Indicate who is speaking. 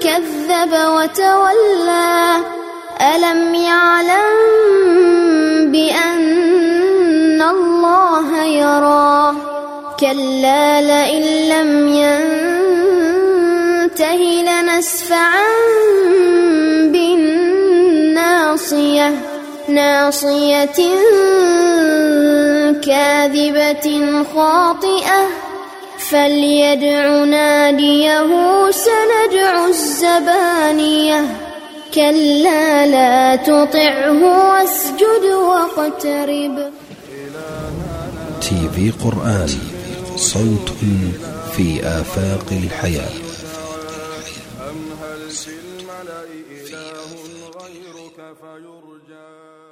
Speaker 1: كذب وتولى. ألم يعلم بأن الله يرى؟ كلا لئن لم ينته لنسفعا بالناصية. ناصية كاذبة خاطئة. فليدع ناديه سندع الزبانية. كلا لا تطعه واسجد واقترب.
Speaker 2: تي في قرآن صوت في آفاق الحياة. أم هل في الملأ إله غيرك فيرجى؟